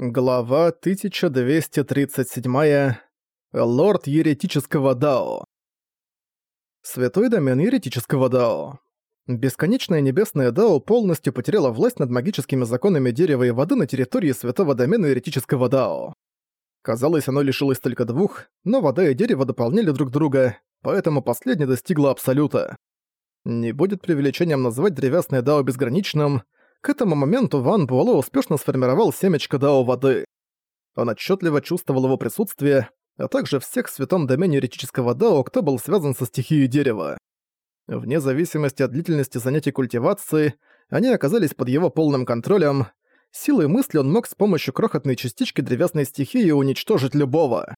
Глава 1237. Лорд Еретического Дао. Святой домен Еретического Дао. Бесконечное небесное Дао полностью потеряло власть над магическими законами дерева и воды на территории святого домена Еретического Дао. Казалось, оно лишилось только двух, но вода и дерево дополняли друг друга, поэтому последнее достигло абсолюта. Не будет преувеличением назвать древесное Дао безграничным — к этому моменту Ван Буэлэ успешно сформировал семечко Дао воды. Он отчетливо чувствовал его присутствие, а также всех в святом домене еретического Дао, кто был связан со стихией дерева. Вне зависимости от длительности занятий культивации, они оказались под его полным контролем. Силой мысли он мог с помощью крохотной частички древесной стихии уничтожить любого.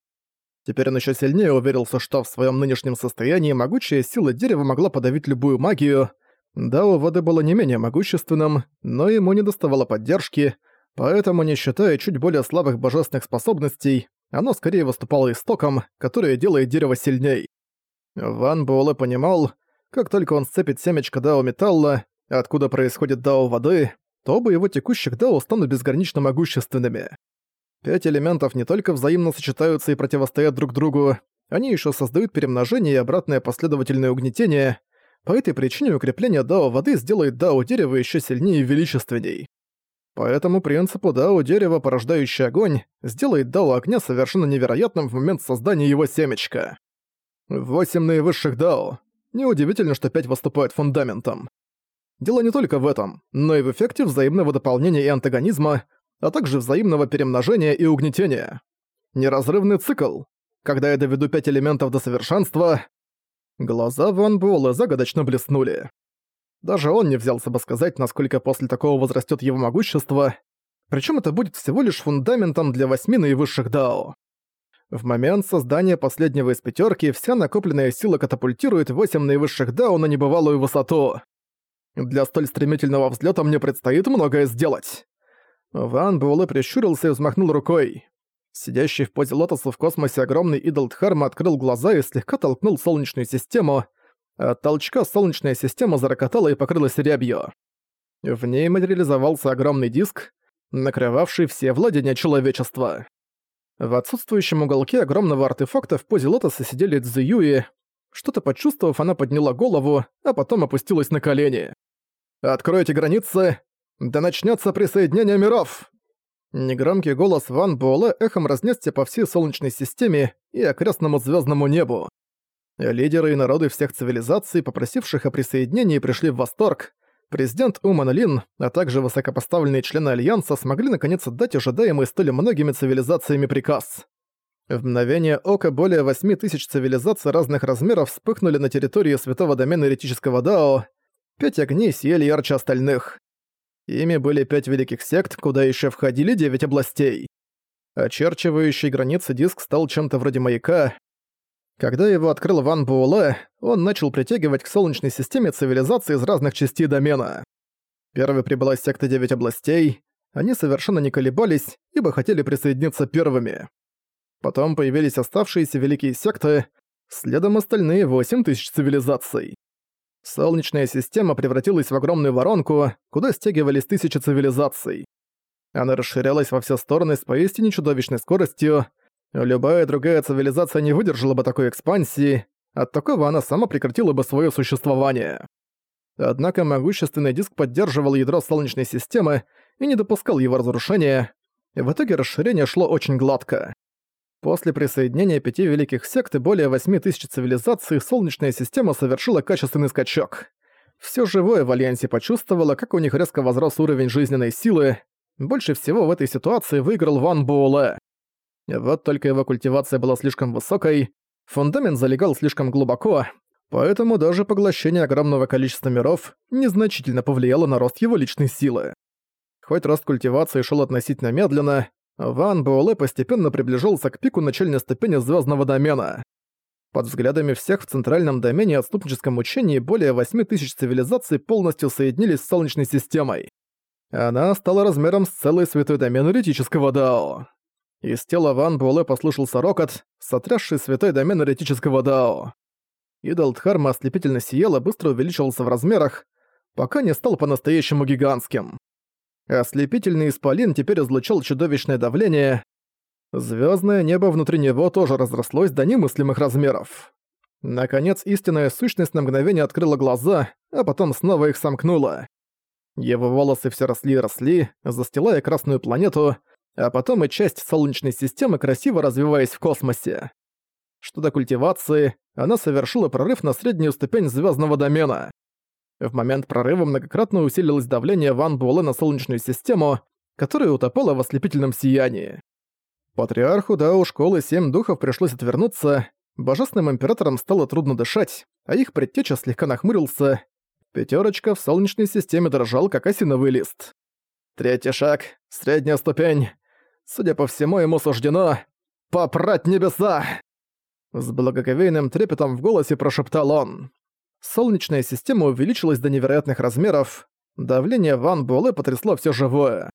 Теперь он еще сильнее уверился, что в своем нынешнем состоянии могучая сила дерева могла подавить любую магию, Дао воды было не менее могущественным, но ему не доставало поддержки, поэтому, не считая чуть более слабых божественных способностей, оно скорее выступало истоком, которое делает дерево сильней. Ван Буэлэ понимал, как только он сцепит семечко Дао металла, откуда происходит Дао воды, то оба его текущих Дао станут безгранично могущественными. Пять элементов не только взаимно сочетаются и противостоят друг другу, они еще создают перемножение и обратное последовательное угнетение, по этой причине укрепление дао воды сделает дао дерева еще сильнее и величественней. По этому принципу дао дерева, порождающий огонь, сделает дао огня совершенно невероятным в момент создания его семечка. Восемь наивысших дао. Неудивительно, что пять выступают фундаментом. Дело не только в этом, но и в эффекте взаимного дополнения и антагонизма, а также взаимного перемножения и угнетения. Неразрывный цикл. Когда я доведу пять элементов до совершенства, Глаза Ван Буэлла загадочно блеснули. Даже он не взялся бы сказать, насколько после такого возрастет его могущество, причем это будет всего лишь фундаментом для восьми наивысших дао. В момент создания последнего из пятерки вся накопленная сила катапультирует восемь наивысших дао на небывалую высоту. Для столь стремительного взлета мне предстоит многое сделать. Ван Буэлэ прищурился и взмахнул рукой. Сидящий в позе лотоса в космосе огромный идол Дхарма открыл глаза и слегка толкнул солнечную систему. От толчка солнечная система зарокотала и покрылась рябью. В ней материализовался огромный диск, накрывавший все владения человечества. В отсутствующем уголке огромного артефакта в позе лотоса сидели Цзюи. Что-то почувствовав, она подняла голову, а потом опустилась на колени. «Откройте границы! Да начнется присоединение миров!» Негромкий голос Ван Буэлэ эхом разнесся по всей Солнечной системе и окрестному звездному небу. Лидеры и народы всех цивилизаций, попросивших о присоединении, пришли в восторг. Президент Уман Лин, а также высокопоставленные члены Альянса смогли наконец отдать ожидаемый столь многими цивилизациями приказ. В мгновение ока более 8 тысяч цивилизаций разных размеров вспыхнули на территории святого домена еретического Дао. Пять огней сияли ярче остальных. Ими были пять великих сект, куда еще входили девять областей. Очерчивающий границы диск стал чем-то вроде маяка. Когда его открыл Ван Буэлэ, он начал притягивать к Солнечной системе цивилизации из разных частей домена. Первой прибыла секта девять областей. Они совершенно не колебались, ибо хотели присоединиться первыми. Потом появились оставшиеся великие секты, следом остальные восемь тысяч цивилизаций. Солнечная система превратилась в огромную воронку, куда стягивались тысячи цивилизаций. Она расширялась во все стороны с поистине чудовищной скоростью. Любая другая цивилизация не выдержала бы такой экспансии, от такого она сама прекратила бы свое существование. Однако могущественный диск поддерживал ядро Солнечной системы и не допускал его разрушения. В итоге расширение шло очень гладко. После присоединения пяти великих сект и более восьми тысяч цивилизаций Солнечная система совершила качественный скачок. Всё живое в Альянсе почувствовало, как у них резко возрос уровень жизненной силы. Больше всего в этой ситуации выиграл Ван Буэлэ. Вот только его культивация была слишком высокой, фундамент залегал слишком глубоко, поэтому даже поглощение огромного количества миров незначительно повлияло на рост его личной силы. Хоть рост культивации шел относительно медленно, Ван Буэлэ постепенно приближался к пику начальной ступени звездного домена. Под взглядами всех в центральном домене отступническом учении более 8 тысяч цивилизаций полностью соединились с Солнечной системой. Она стала размером с целый святой домен эретического Дао. Из тела Ван Буэлэ послышался рокот, сотрясший святой домен эретического Дао. Идол Дхарма ослепительно сиял и быстро увеличивался в размерах, пока не стал по-настоящему гигантским. Ослепительный исполин теперь излучал чудовищное давление. Звездное небо внутри него тоже разрослось до немыслимых размеров. Наконец, истинная сущность на мгновение открыла глаза, а потом снова их сомкнула. Его волосы все росли и росли, застилая красную планету, а потом и часть Солнечной системы, красиво развиваясь в космосе. Что до культивации, она совершила прорыв на среднюю ступень звездного домена. В момент прорыва многократно усилилось давление Ван Буэлэ на Солнечную систему, которая утопала в ослепительном сиянии. Патриарху Дао Школы Семь Духов пришлось отвернуться, божественным императорам стало трудно дышать, а их предтеча слегка нахмурился. Пятерочка в Солнечной системе дрожал, как осиновый лист. Третий шаг, средняя ступень. Судя по всему, ему суждено «Попрать небеса!» С благоговейным трепетом в голосе прошептал он. Солнечная система увеличилась до невероятных размеров, давление Ван Буэлэ потрясло все живое.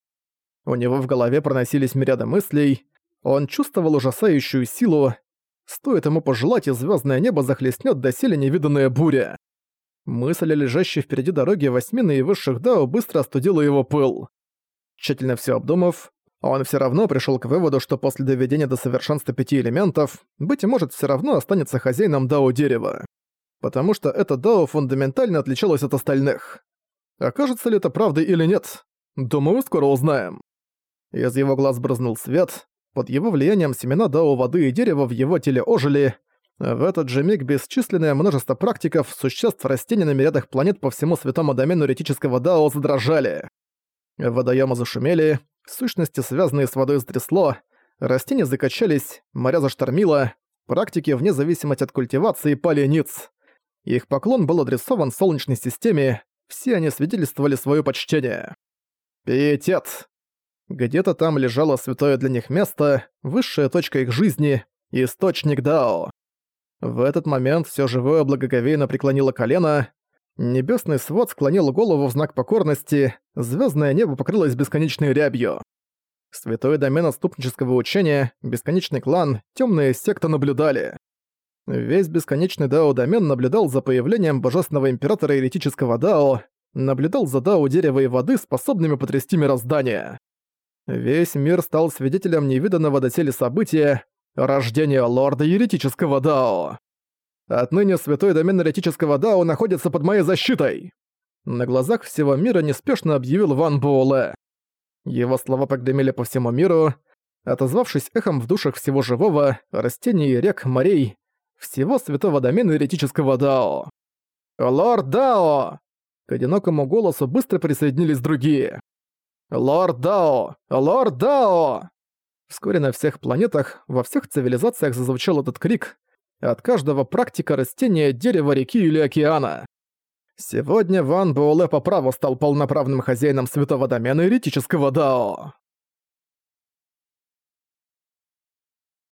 У него в голове проносились мириады мыслей, он чувствовал ужасающую силу, стоит ему пожелать, и звездное небо захлестнет доселе невиданная буря. Мысль о лежащей впереди дороге восьми наивысших Дао быстро остудила его пыл. Тщательно все обдумав, он все равно пришел к выводу, что после доведения до совершенства пяти элементов, быть может, все равно останется хозяином Дао дерева потому что это Дао фундаментально отличалось от остальных. Окажется ли это правдой или нет? Думаю, скоро узнаем. Из его глаз брызнул свет, под его влиянием семена Дао воды и дерева в его теле ожили. В этот же миг бесчисленное множество практиков, существ растений на мириадах планет по всему святому домену ретического Дао задрожали. Водоемы зашумели, сущности, связанные с водой, стрясло, растения закачались, моря заштормило, практики, вне зависимости от культивации, пали ниц. Их поклон был адресован Солнечной системе, все они свидетельствовали свое почтение. Пиетет. Где-то там лежало святое для них место, высшая точка их жизни, источник Дао. В этот момент все живое благоговейно преклонило колено, небесный свод склонил голову в знак покорности, звездное небо покрылось бесконечной рябью. Святой домен отступнического учения, бесконечный клан, темные секты наблюдали. Весь бесконечный Дао-домен наблюдал за появлением божественного императора еретического Дао, наблюдал за Дао дерева и воды, способными потрясти мироздание. Весь мир стал свидетелем невиданного доселе события — рождения лорда еретического Дао. Отныне святой домен еретического Дао находится под моей защитой. На глазах всего мира неспешно объявил Ван Буэлэ. Его слова прогремели по всему миру, отозвавшись эхом в душах всего живого, растений, рек, морей, всего святого домена еретического Дао. «Лорд Дао!» К одинокому голосу быстро присоединились другие. «Лорд Дао! Лорд Дао!» Вскоре на всех планетах, во всех цивилизациях зазвучал этот крик от каждого практика растения, дерева, реки или океана. Сегодня Ван Буэлэ по праву стал полноправным хозяином святого домена еретического Дао.